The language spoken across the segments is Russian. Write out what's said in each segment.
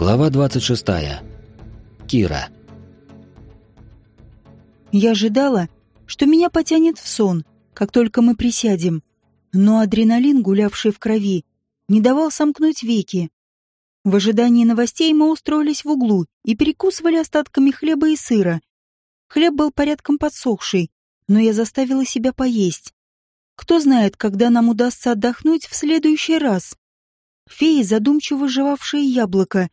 Глава 26. Кира. Я ожидала, что меня потянет в сон, как только мы присядем. Но адреналин, гулявший в крови, не давал сомкнуть веки. В ожидании новостей мы устроились в углу и перекусывали остатками хлеба и сыра. Хлеб был порядком подсохший, но я заставила себя поесть. Кто знает, когда нам удастся отдохнуть в следующий раз. Феи, задумчиво жевавшие яблоко.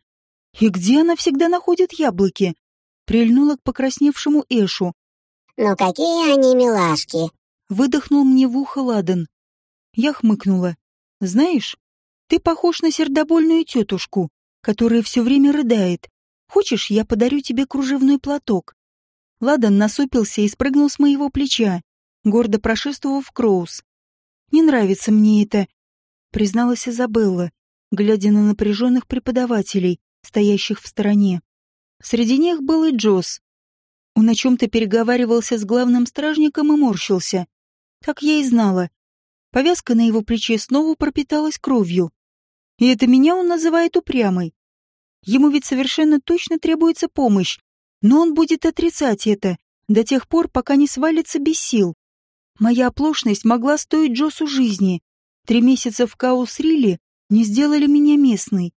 И где она всегда находит яблоки? Прильнула к покрасневшему Эшу. «Ну какие они милашки!» Выдохнул мне в ухо Ладан. Я хмыкнула. «Знаешь, ты похож на сердобольную тетушку, которая все время рыдает. Хочешь, я подарю тебе кружевной платок?» Ладан насупился и спрыгнул с моего плеча, гордо прошествовав Кроуз. «Не нравится мне это», — призналась Изабелла, глядя на напряженных преподавателей, стоящих в стороне. Среди них был и Джосс. Он о чем-то переговаривался с главным стражником и морщился. Так я и знала. Повязка на его плече снова пропиталась кровью. И это меня он называет упрямой. Ему ведь совершенно точно требуется помощь, но он будет отрицать это до тех пор, пока не свалится без сил. Моя оплошность могла стоить Джосу жизни. Три месяца в Каус-Рилле не сделали меня местной.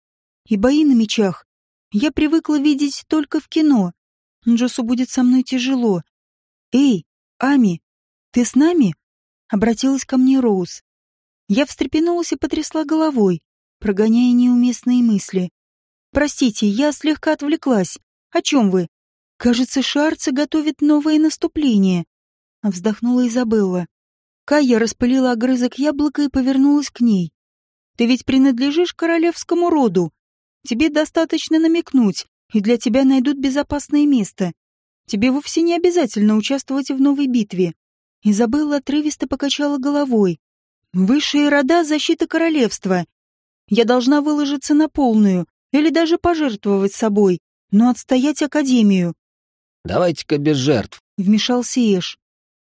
И бои на мечах я привыкла видеть только в кино. Джосу будет со мной тяжело. «Эй, Ами, ты с нами?» — обратилась ко мне Роуз. Я встрепенулась и потрясла головой, прогоняя неуместные мысли. «Простите, я слегка отвлеклась. О чем вы?» «Кажется, Шарцы готовит новое наступление», — вздохнула Изабелла. Кая распылила огрызок яблока и повернулась к ней. «Ты ведь принадлежишь королевскому роду. Тебе достаточно намекнуть, и для тебя найдут безопасное место. Тебе вовсе не обязательно участвовать в новой битве». Изабелла отрывисто покачала головой. «Высшие рода — защита королевства. Я должна выложиться на полную, или даже пожертвовать собой, но отстоять Академию. Давайте-ка без жертв. Вмешался Эш.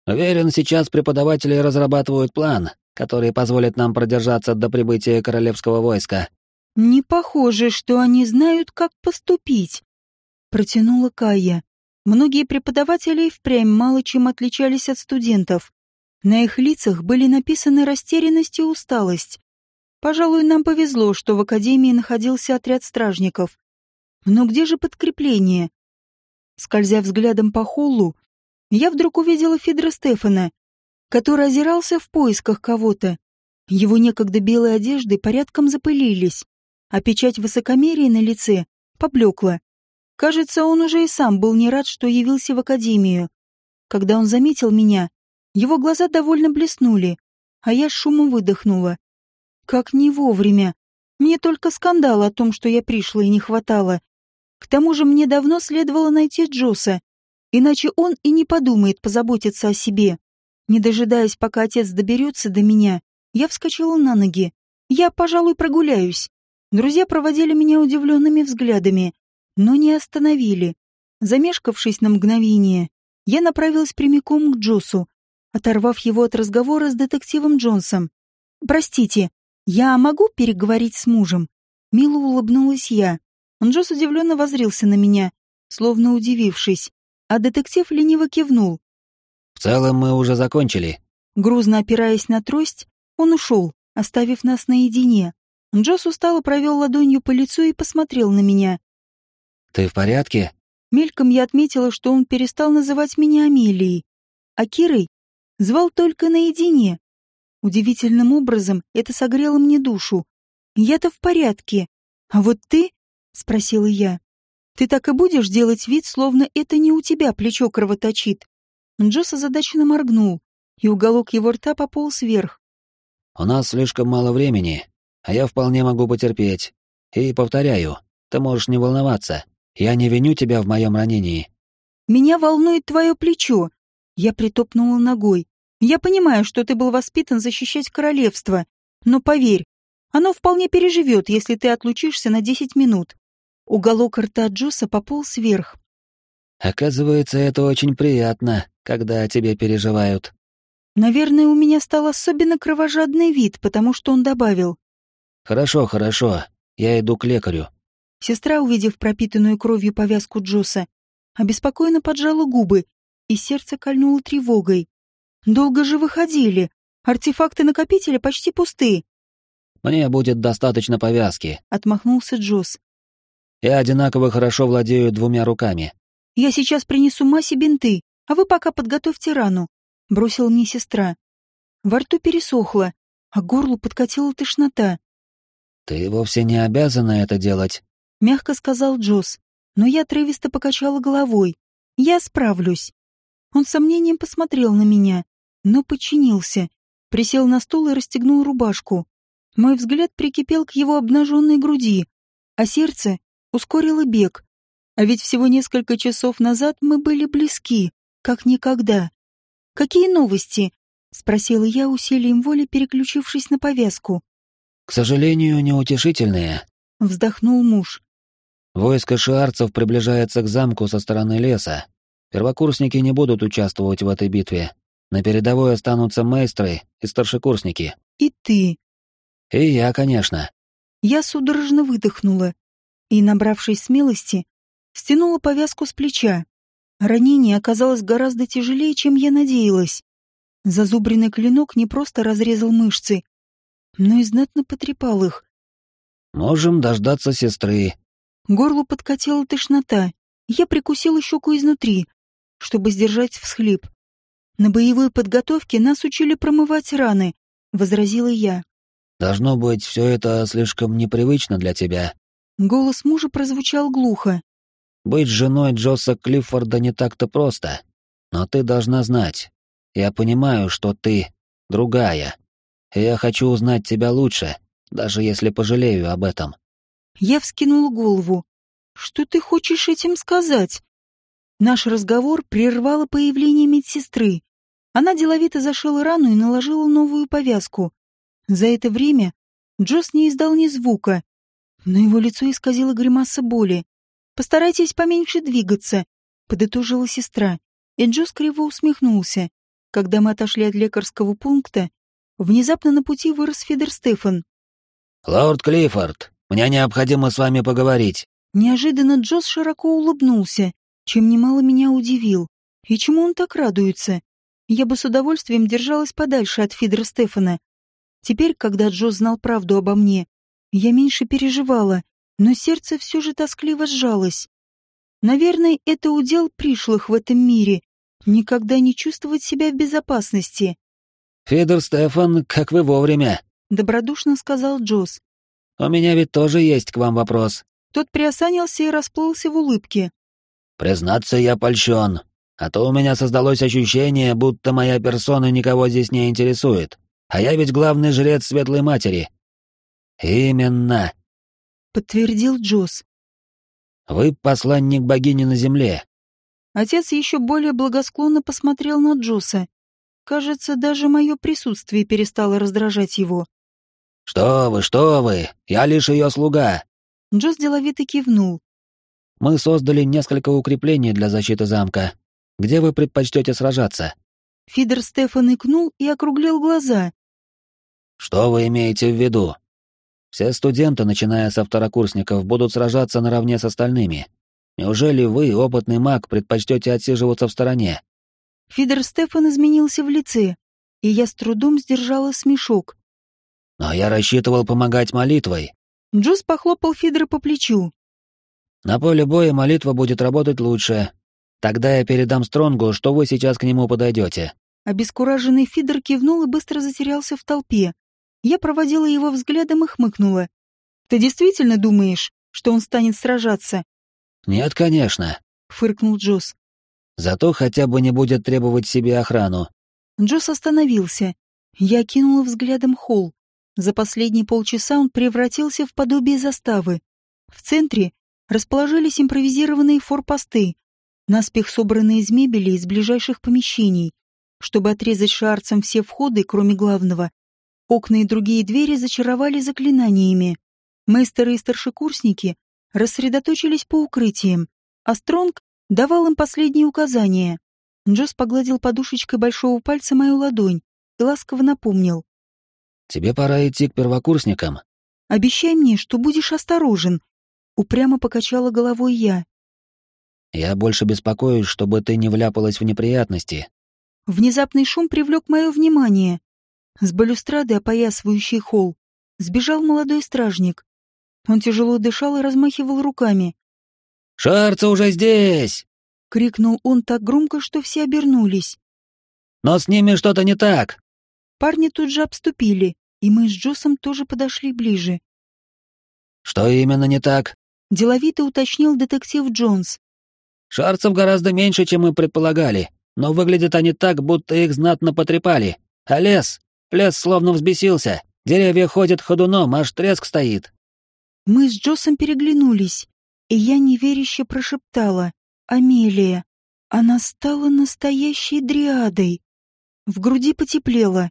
Уверен, сейчас преподаватели разрабатывают план, который позволит нам продержаться до прибытия королевского войска. Не похоже, что они знают, как поступить. Протянула Кая. Многие преподаватели впрямь мало чем отличались от студентов. На их лицах были написаны растерянность и усталость. Пожалуй, нам повезло, что в академии находился отряд стражников. Но где же подкрепление? Скользя взглядом по холлу, я вдруг увидела Фидра Стефана, который озирался в поисках кого-то. Его некогда белые одежды порядком запылились, а печать высокомерия на лице поблекла. Кажется, он уже и сам был не рад, что явился в академию. Когда он заметил меня, его глаза довольно блеснули, а я с шумом выдохнула. Как не вовремя. Мне только скандал о том, что я пришла и не хватало. К тому же мне давно следовало найти Джоса, иначе он и не подумает позаботиться о себе. Не дожидаясь, пока отец доберется до меня, я вскочила на ноги. Я, пожалуй, прогуляюсь. Друзья проводили меня удивленными взглядами, но не остановили. Замешкавшись на мгновение, я направилась прямиком к Джосу, оторвав его от разговора с детективом Джонсом. «Простите, я могу переговорить с мужем?» Мило улыбнулась я. Джос удивленно возрился на меня, словно удивившись, а детектив лениво кивнул. «В целом мы уже закончили». Грузно опираясь на трость, он ушел, оставив нас наедине. Джос устало провел ладонью по лицу и посмотрел на меня. «Ты в порядке?» Мельком я отметила, что он перестал называть меня Амелией, а Кирой звал только наедине. Удивительным образом это согрело мне душу. Я-то в порядке, а вот ты — спросила я. «Ты так и будешь делать вид, словно это не у тебя плечо кровоточит?» Джосс озадаченно моргнул, и уголок его рта пополз вверх. «У нас слишком мало времени, а я вполне могу потерпеть. И повторяю, ты можешь не волноваться. Я не виню тебя в моем ранении». «Меня волнует твое плечо». Я притопнула ногой. «Я понимаю, что ты был воспитан защищать королевство, но поверь, оно вполне переживет, если ты отлучишься на десять минут. Уголок рта Джоса пополз вверх. «Оказывается, это очень приятно, когда о тебе переживают». Наверное, у меня стал особенно кровожадный вид, потому что он добавил. «Хорошо, хорошо. Я иду к лекарю». Сестра, увидев пропитанную кровью повязку Джоса, обеспокоенно поджала губы, и сердце кольнуло тревогой. Долго же выходили. Артефакты накопителя почти пусты. «Мне будет достаточно повязки», — отмахнулся Джос. «Я одинаково хорошо владею двумя руками». «Я сейчас принесу Масе бинты, а вы пока подготовьте рану», — бросила мне сестра. Во рту пересохло, а горлу подкатила тошнота. «Ты вовсе не обязана это делать», — мягко сказал Джос, но я отрывисто покачала головой. «Я справлюсь». Он с сомнением посмотрел на меня, но подчинился, присел на стул и расстегнул рубашку. Мой взгляд прикипел к его обнаженной груди, а сердце ускорило бег. А ведь всего несколько часов назад мы были близки, как никогда. «Какие новости?» — спросила я усилием воли, переключившись на повязку. «К сожалению, неутешительные», — вздохнул муж. «Войско шиарцев приближается к замку со стороны леса. Первокурсники не будут участвовать в этой битве. На передовой останутся мейстры и старшекурсники. И ты. И я, конечно. Я судорожно выдохнула и, набравшись смелости, стянула повязку с плеча. Ранение оказалось гораздо тяжелее, чем я надеялась. Зазубренный клинок не просто разрезал мышцы, но и знатно потрепал их. «Можем дождаться сестры». Горлу подкатила тошнота. Я прикусила щеку изнутри, чтобы сдержать всхлип. «На боевой подготовке нас учили промывать раны», — возразила я. «Должно быть, все это слишком непривычно для тебя». Голос мужа прозвучал глухо. «Быть женой Джосса Клиффорда не так-то просто. Но ты должна знать. Я понимаю, что ты другая. Я хочу узнать тебя лучше, даже если пожалею об этом». Я вскинула голову. «Что ты хочешь этим сказать?» Наш разговор прервало появление медсестры. Она деловито зашила рану и наложила новую повязку. За это время Джос не издал ни звука, но его лицо исказило гримаса боли. «Постарайтесь поменьше двигаться», — подытожила сестра, и Джос криво усмехнулся. Когда мы отошли от лекарского пункта, внезапно на пути вырос Фидер Стефан. «Лорд Клиффорд, мне необходимо с вами поговорить». Неожиданно Джос широко улыбнулся чем немало меня удивил. И чему он так радуется? Я бы с удовольствием держалась подальше от Фидра Стефана. Теперь, когда Джо знал правду обо мне, я меньше переживала, но сердце все же тоскливо сжалось. Наверное, это удел пришлых в этом мире — никогда не чувствовать себя в безопасности. «Фидер Стефан, как вы вовремя», — добродушно сказал Джоз. «У меня ведь тоже есть к вам вопрос». Тот приосанился и расплылся в улыбке. Признаться, я польщен. А то у меня создалось ощущение, будто моя персона никого здесь не интересует. А я ведь главный жрец Светлой Матери. Именно. Подтвердил Джос. Вы посланник богини на земле. Отец еще более благосклонно посмотрел на Джоса. Кажется, даже мое присутствие перестало раздражать его. «Что вы, что вы! Я лишь ее слуга!» Джос деловито кивнул. Мы создали несколько укреплений для защиты замка. Где вы предпочтете сражаться?» Фидер Стефан икнул и округлил глаза. «Что вы имеете в виду? Все студенты, начиная со второкурсников, будут сражаться наравне с остальными. Неужели вы, опытный маг, предпочтете отсиживаться в стороне?» Фидер Стефан изменился в лице, и я с трудом сдержала смешок. «Но я рассчитывал помогать молитвой». Джус похлопал Фидера по плечу. На поле боя молитва будет работать лучше. Тогда я передам Стронгу, что вы сейчас к нему подойдете. Обескураженный Фидер кивнул и быстро затерялся в толпе. Я проводила его взглядом и хмыкнула. «Ты действительно думаешь, что он станет сражаться?» «Нет, конечно», — фыркнул Джосс. «Зато хотя бы не будет требовать себе охрану». Джосс остановился. Я кинула взглядом холл. За последние полчаса он превратился в подобие заставы. В центре расположились импровизированные форпосты, наспех собранные из мебели из ближайших помещений, чтобы отрезать шарцем все входы, кроме главного. Окна и другие двери зачаровали заклинаниями. Мейстеры и старшекурсники рассредоточились по укрытиям, а Стронг давал им последние указания. Джос погладил подушечкой большого пальца мою ладонь и ласково напомнил. «Тебе пора идти к первокурсникам». «Обещай мне, что будешь осторожен Упрямо покачала головой я. Я больше беспокоюсь, чтобы ты не вляпалась в неприятности. Внезапный шум привлек мое внимание. С балюстрады, опоясывающей холл, сбежал молодой стражник. Он тяжело дышал и размахивал руками. «Шарца уже здесь!» — крикнул он так громко, что все обернулись. «Но с ними что-то не так!» Парни тут же обступили, и мы с Джосом тоже подошли ближе. «Что именно не так?» — деловито уточнил детектив Джонс. «Шарцев гораздо меньше, чем мы предполагали, но выглядят они так, будто их знатно потрепали. А лес? Лес словно взбесился. Деревья ходят ходуном, аж треск стоит». Мы с Джосом переглянулись, и я неверяще прошептала. «Амелия, она стала настоящей дриадой». В груди потеплело.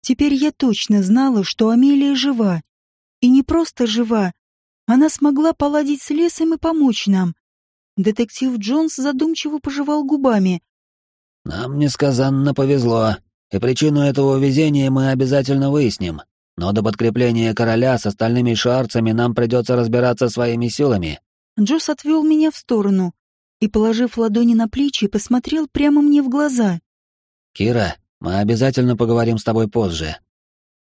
Теперь я точно знала, что Амелия жива. И не просто жива, она смогла поладить с лесом и помочь нам. Детектив Джонс задумчиво пожевал губами. «Нам несказанно повезло, и причину этого везения мы обязательно выясним. Но до подкрепления короля с остальными шарцами нам придется разбираться своими силами». Джос отвел меня в сторону и, положив ладони на плечи, посмотрел прямо мне в глаза. «Кира, мы обязательно поговорим с тобой позже».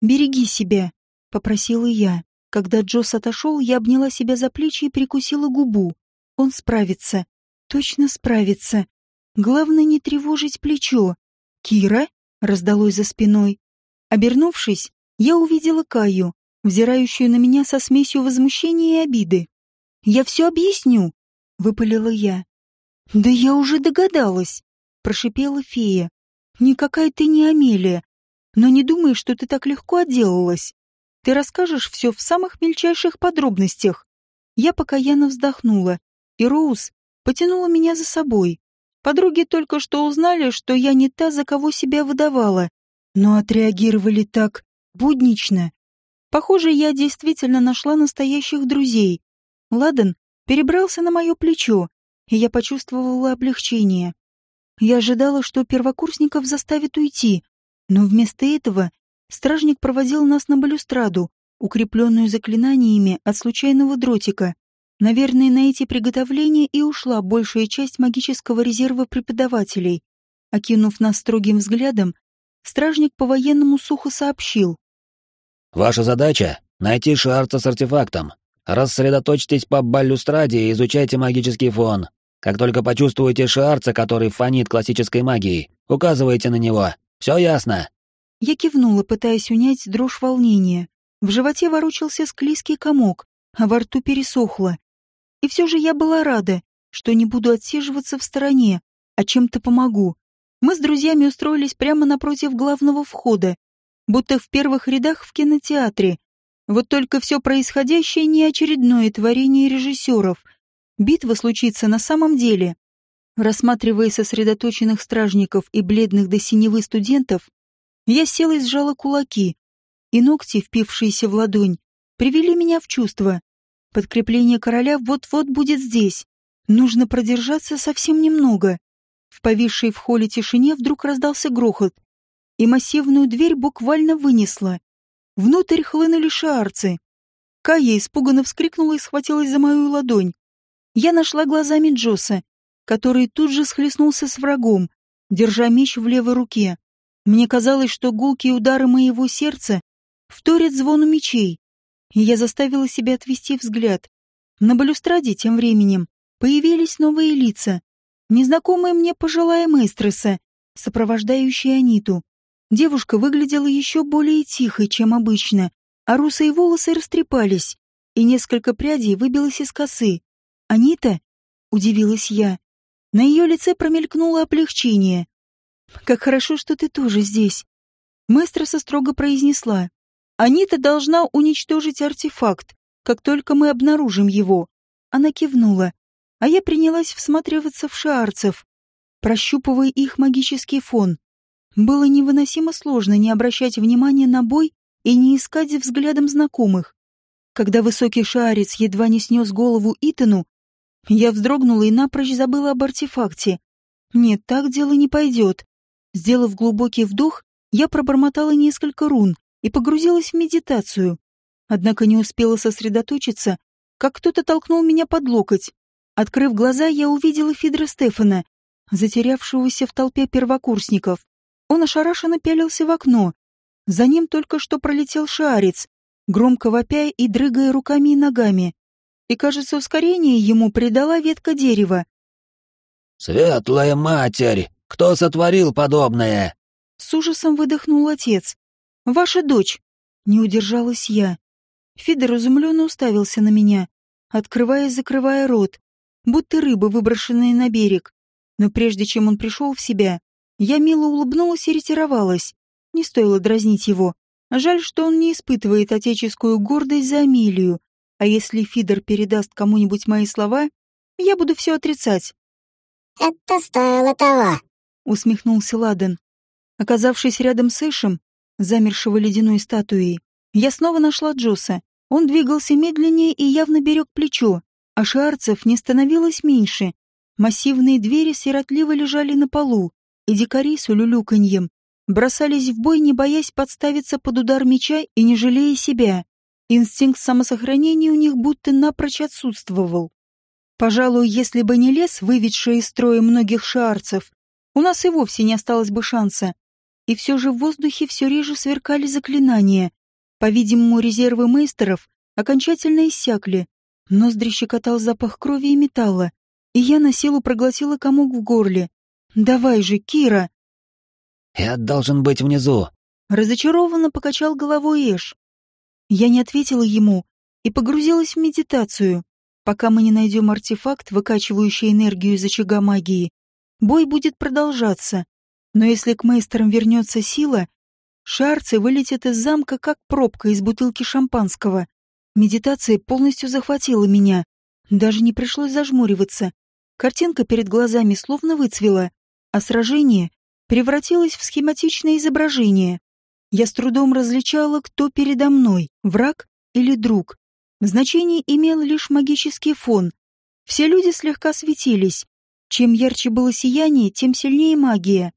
«Береги себя», — попросила я. Когда Джос отошел, я обняла себя за плечи и прикусила губу. Он справится. Точно справится. Главное не тревожить плечо. «Кира?» — раздалось за спиной. Обернувшись, я увидела Каю, взирающую на меня со смесью возмущения и обиды. «Я все объясню», — выпалила я. «Да я уже догадалась», — прошипела фея. «Никакая ты не Амелия, но не думай, что ты так легко отделалась. Ты расскажешь все в самых мельчайших подробностях». Я покаянно вздохнула, и Роуз потянула меня за собой. Подруги только что узнали, что я не та, за кого себя выдавала, но отреагировали так буднично. Похоже, я действительно нашла настоящих друзей. Ладан перебрался на мое плечо, и я почувствовала облегчение. Я ожидала, что первокурсников заставят уйти, но вместо этого стражник проводил нас на балюстраду, укрепленную заклинаниями от случайного дротика. Наверное, на эти приготовления и ушла большая часть магического резерва преподавателей. Окинув нас строгим взглядом, стражник по-военному сухо сообщил. «Ваша задача — найти шарца с артефактом. Рассредоточьтесь по балюстраде и изучайте магический фон. Как только почувствуете шарца, который фонит классической магией, указывайте на него. Все ясно?» Я кивнула, пытаясь унять дрожь волнения. В животе ворочался склизкий комок, а во рту пересохло. И все же я была рада, что не буду отсиживаться в стороне, а чем-то помогу. Мы с друзьями устроились прямо напротив главного входа, будто в первых рядах в кинотеатре. Вот только все происходящее не очередное творение режиссеров. Битва случится на самом деле. Рассматривая сосредоточенных стражников и бледных до синевы студентов, я села и сжала кулаки, и ногти, впившиеся в ладонь, привели меня в чувство. Подкрепление короля вот-вот будет здесь. Нужно продержаться совсем немного. В повисшей в холле тишине вдруг раздался грохот, и массивную дверь буквально вынесла. Внутрь хлынули шаарцы. Кая испуганно вскрикнула и схватилась за мою ладонь. Я нашла глазами Джоса, который тут же схлестнулся с врагом, держа меч в левой руке. Мне казалось, что гулкие удары моего сердца вторят звону мечей, и я заставила себя отвести взгляд. На балюстраде тем временем появились новые лица, незнакомые мне пожилая мэстреса, сопровождающая Аниту. Девушка выглядела еще более тихой, чем обычно, а русые волосы растрепались, и несколько прядей выбилось из косы. «Анита?» — удивилась я. На ее лице промелькнуло облегчение. «Как хорошо, что ты тоже здесь», — Мэстроса строго произнесла. «Анита должна уничтожить артефакт, как только мы обнаружим его». Она кивнула, а я принялась всматриваться в шаарцев, прощупывая их магический фон. Было невыносимо сложно не обращать внимания на бой и не искать взглядом знакомых. Когда высокий шарец едва не снес голову Итану, я вздрогнула и напрочь забыла об артефакте. Нет, так дело не пойдет. Сделав глубокий вдох, я пробормотала несколько рун и погрузилась в медитацию. Однако не успела сосредоточиться, как кто-то толкнул меня под локоть. Открыв глаза, я увидела Фидра Стефана, затерявшегося в толпе первокурсников. Он ошарашенно пялился в окно. За ним только что пролетел шарец, громко вопя и дрыгая руками и ногами. И, кажется, ускорение ему придала ветка дерева. «Светлая матерь! Кто сотворил подобное?» С ужасом выдохнул отец. «Ваша дочь!» Не удержалась я. Фидор изумленно уставился на меня, открывая и закрывая рот, будто рыба, выброшенная на берег. Но прежде чем он пришел в себя, я мило улыбнулась и ретировалась. Не стоило дразнить его. Жаль, что он не испытывает отеческую гордость за Амелию. А если Фидор передаст кому-нибудь мои слова, я буду все отрицать. «Это стоило того», — усмехнулся Ладен. Оказавшись рядом с Эшем, замершего ледяной статуей, я снова нашла Джоса. Он двигался медленнее и явно берег плечо, а шарцев не становилось меньше. Массивные двери сиротливо лежали на полу, и дикари с улюлюканьем бросались в бой, не боясь подставиться под удар меча и не жалея себя. Инстинкт самосохранения у них будто напрочь отсутствовал. Пожалуй, если бы не лес, выведший из строя многих шарцев, у нас и вовсе не осталось бы шанса. И все же в воздухе все реже сверкали заклинания. По-видимому, резервы мейстеров окончательно иссякли. Ноздри щекотал запах крови и металла, и я на силу проглотила комок в горле. «Давай же, Кира!» «Я должен быть внизу», — разочарованно покачал головой Эш. Я не ответила ему и погрузилась в медитацию. Пока мы не найдем артефакт, выкачивающий энергию из очага магии, бой будет продолжаться. Но если к мейстерам вернется сила, шарцы вылетят из замка, как пробка из бутылки шампанского. Медитация полностью захватила меня. Даже не пришлось зажмуриваться. Картинка перед глазами словно выцвела, а сражение превратилось в схематичное изображение. Я с трудом различала, кто передо мной, враг или друг. Значение имел лишь магический фон. Все люди слегка светились. Чем ярче было сияние, тем сильнее магия.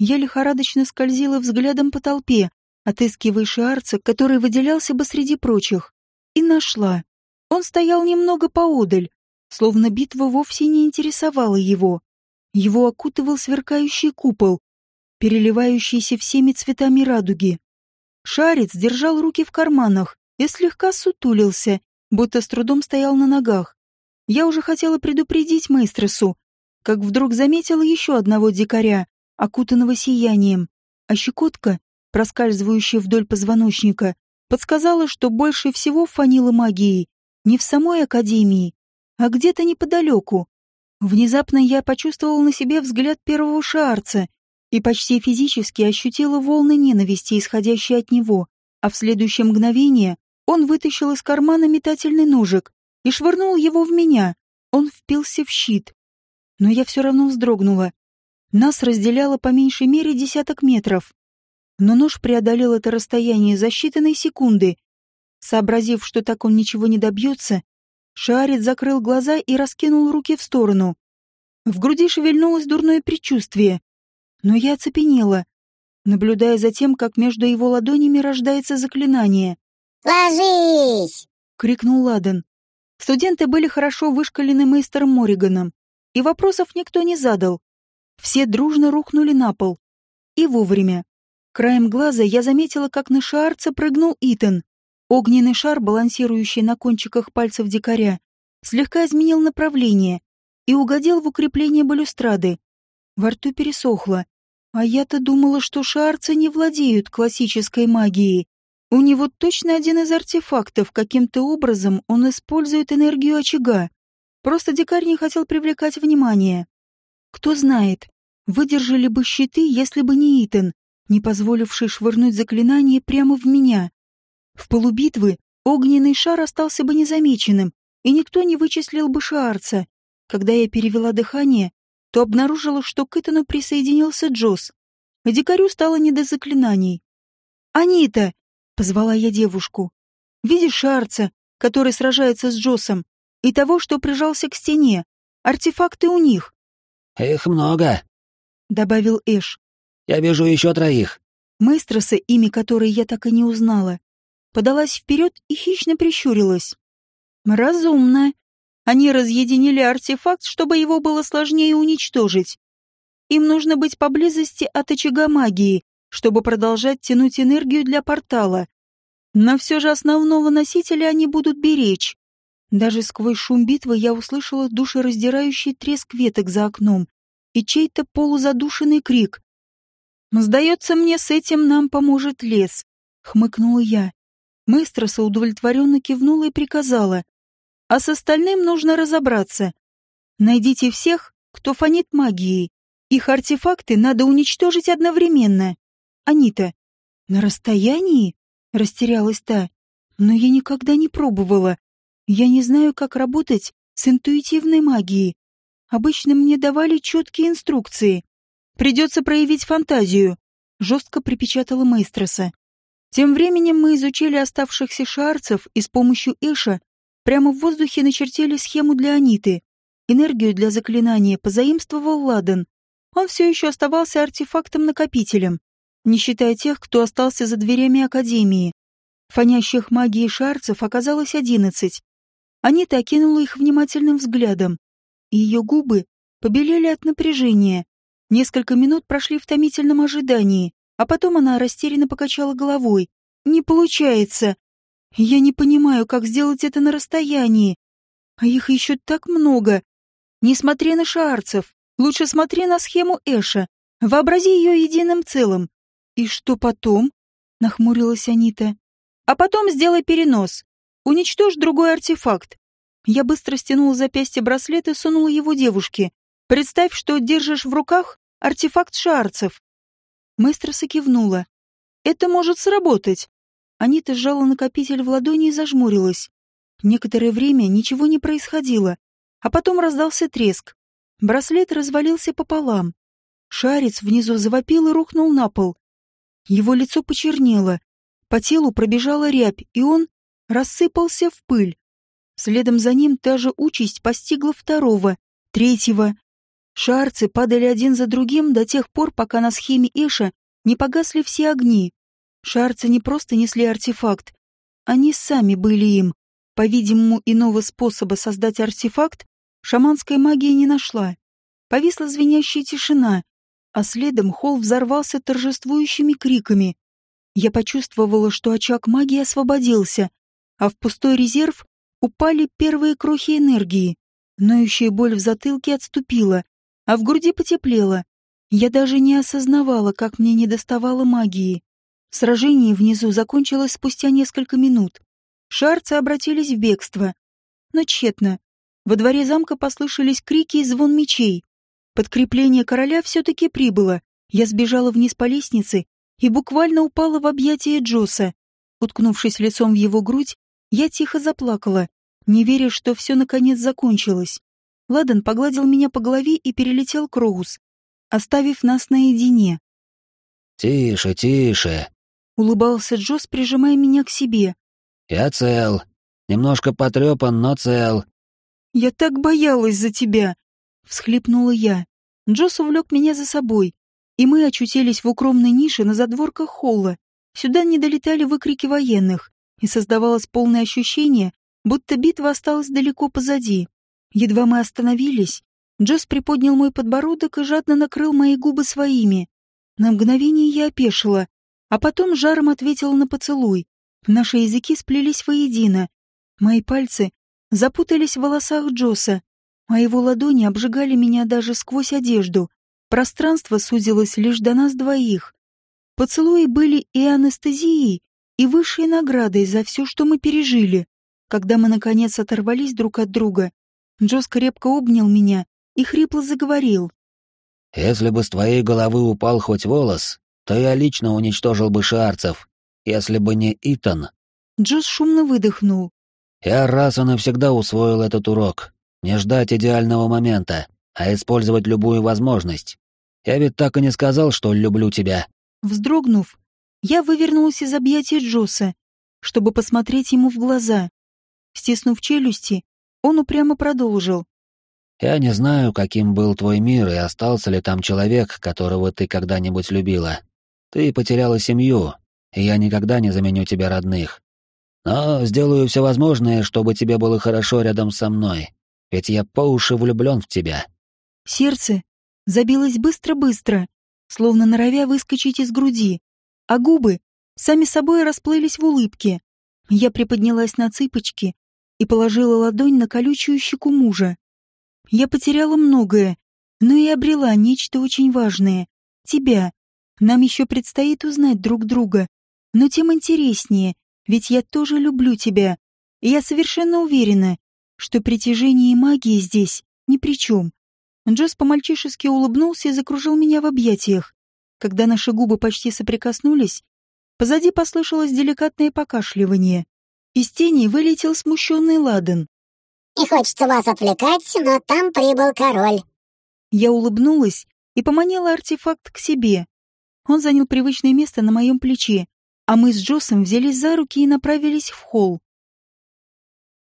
Я лихорадочно скользила взглядом по толпе, отыскивая шиарца, который выделялся бы среди прочих. И нашла. Он стоял немного поодаль, словно битва вовсе не интересовала его. Его окутывал сверкающий купол, переливающийся всеми цветами радуги. Шарец держал руки в карманах и слегка сутулился, будто с трудом стоял на ногах. Я уже хотела предупредить Мейстресу, как вдруг заметила еще одного дикаря, окутанного сиянием, а щекотка, проскальзывающая вдоль позвоночника, подсказала, что больше всего фанило магией не в самой академии, а где-то неподалеку. Внезапно я почувствовала на себе взгляд первого шарца и почти физически ощутила волны ненависти, исходящие от него, а в следующее мгновение он вытащил из кармана метательный ножик и швырнул его в меня. Он впился в щит. Но я все равно вздрогнула. Нас разделяло по меньшей мере десяток метров. Но нож преодолел это расстояние за считанные секунды. Сообразив, что так он ничего не добьется, Шарит закрыл глаза и раскинул руки в сторону. В груди шевельнулось дурное предчувствие но я оцепенела, наблюдая за тем, как между его ладонями рождается заклинание. «Ложись!» — крикнул Ладен. Студенты были хорошо вышкалены мейстером Морриганом, и вопросов никто не задал. Все дружно рухнули на пол. И вовремя. Краем глаза я заметила, как на шарце прыгнул Итан. Огненный шар, балансирующий на кончиках пальцев дикаря, слегка изменил направление и угодил в укрепление балюстрады. Во рту пересохло. А я-то думала, что шарцы не владеют классической магией. У него точно один из артефактов, каким-то образом он использует энергию очага. Просто дикарь не хотел привлекать внимание. Кто знает, выдержали бы щиты, если бы не Итан, не позволивший швырнуть заклинание прямо в меня. В полубитвы огненный шар остался бы незамеченным, и никто не вычислил бы шарца. Когда я перевела дыхание, то обнаружила, что к Итану присоединился Джосс. Дикарю стало не до заклинаний. «Анита!» — позвала я девушку. «Видишь Шарца, который сражается с Джоссом, и того, что прижался к стене? Артефакты у них». «Их много», — добавил Эш. «Я вижу еще троих». Мэстроса, имя которой я так и не узнала, подалась вперед и хищно прищурилась. Разумно. Они разъединили артефакт, чтобы его было сложнее уничтожить. Им нужно быть поблизости от очага магии, чтобы продолжать тянуть энергию для портала. Но все же основного носителя они будут беречь. Даже сквозь шум битвы я услышала душераздирающий треск веток за окном и чей-то полузадушенный крик. «Сдается мне, с этим нам поможет лес», — хмыкнула я. Мэстроса удовлетворенно кивнула и приказала. «А с остальным нужно разобраться. Найдите всех, кто фонит магией. Их артефакты надо уничтожить одновременно. Анита». «На расстоянии?» — растерялась та. «Но я никогда не пробовала. Я не знаю, как работать с интуитивной магией. Обычно мне давали четкие инструкции. Придется проявить фантазию», — жестко припечатала Мейстроса. Тем временем мы изучили оставшихся шарцев и с помощью Эша прямо в воздухе начертили схему для Аниты. Энергию для заклинания позаимствовал Ладан. Он все еще оставался артефактом-накопителем, не считая тех, кто остался за дверями Академии. Фонящих магии шарцев оказалось одиннадцать. Анита окинула их внимательным взглядом, и ее губы побелели от напряжения. Несколько минут прошли в томительном ожидании, а потом она растерянно покачала головой. «Не получается. Я не понимаю, как сделать это на расстоянии. А их еще так много. Не смотри на шаарцев. Лучше смотри на схему Эша. Вообрази ее единым целым. И что потом?» — нахмурилась Анита. «А потом сделай перенос. Уничтожь другой артефакт. Я быстро стянула запястье браслет и сунула его девушке. Представь, что держишь в руках артефакт шаарцев. Мэстроса кивнула. «Это может сработать». Анита сжала накопитель в ладони и зажмурилась. Некоторое время ничего не происходило, а потом раздался треск. Браслет развалился пополам. Шарец внизу завопил и рухнул на пол. Его лицо почернело, по телу пробежала рябь, и он рассыпался в пыль. Следом за ним та же участь постигла второго, третьего. Шарцы падали один за другим до тех пор, пока на схеме Эша не погасли все огни. Шарцы не просто несли артефакт, они сами были им. По-видимому, иного способа создать артефакт шаманская магия не нашла. Повисла звенящая тишина, а следом холл взорвался торжествующими криками. Я почувствовала, что очаг магии освободился, а в пустой резерв упали первые крохи энергии. Ноющая боль в затылке отступила, а в груди потеплело. Я даже не осознавала, как мне недоставало магии. Сражение внизу закончилось спустя несколько минут. Шарцы обратились в бегство. Но тщетно. Во дворе замка послышались крики и звон мечей. Подкрепление короля все-таки прибыло. Я сбежала вниз по лестнице и буквально упала в объятия Джоса. Уткнувшись лицом в его грудь, я тихо заплакала, не веря, что все наконец закончилось. Ладан погладил меня по голове и перелетел к Роуз, оставив нас наедине. «Тише, тише», — улыбался Джос, прижимая меня к себе. «Я цел. Немножко потрепан, но цел». «Я так боялась за тебя», — всхлипнула я. Джос увлек меня за собой, и мы очутились в укромной нише на задворках холла. Сюда не долетали выкрики военных, и создавалось полное ощущение, будто битва осталась далеко позади. Едва мы остановились, Джос приподнял мой подбородок и жадно накрыл мои губы своими. На мгновение я опешила, а потом жаром ответила на поцелуй. Наши языки сплелись воедино. Мои пальцы запутались в волосах Джоса, а его ладони обжигали меня даже сквозь одежду. Пространство сузилось лишь до нас двоих. Поцелуи были и анестезией, и высшей наградой за все, что мы пережили. Когда мы, наконец, оторвались друг от друга, Джос крепко обнял меня и хрипло заговорил. «Если бы с твоей головы упал хоть волос, то я лично уничтожил бы шарцев, если бы не Итан». Джос шумно выдохнул. «Я раз и навсегда усвоил этот урок. Не ждать идеального момента, а использовать любую возможность. Я ведь так и не сказал, что люблю тебя». Вздрогнув, я вывернулась из объятия Джоса, чтобы посмотреть ему в глаза. Стиснув челюсти, он упрямо продолжил. «Я не знаю, каким был твой мир и остался ли там человек, которого ты когда-нибудь любила. Ты потеряла семью, и я никогда не заменю тебе родных. Но сделаю все возможное, чтобы тебе было хорошо рядом со мной, ведь я по уши влюблен в тебя». Сердце забилось быстро-быстро, словно норовя выскочить из груди, а губы сами собой расплылись в улыбке. Я приподнялась на цыпочки и положила ладонь на колючую щеку мужа. Я потеряла многое, но и обрела нечто очень важное — тебя. Нам еще предстоит узнать друг друга, но тем интереснее, ведь я тоже люблю тебя. И я совершенно уверена, что притяжение и магия здесь ни при чем. Джосс по-мальчишески улыбнулся и закружил меня в объятиях. Когда наши губы почти соприкоснулись, позади послышалось деликатное покашливание. Из тени вылетел смущенный Ладен. «Не хочется вас отвлекать, но там прибыл король». Я улыбнулась и поманила артефакт к себе. Он занял привычное место на моем плече, а мы с Джоссом взялись за руки и направились в холл.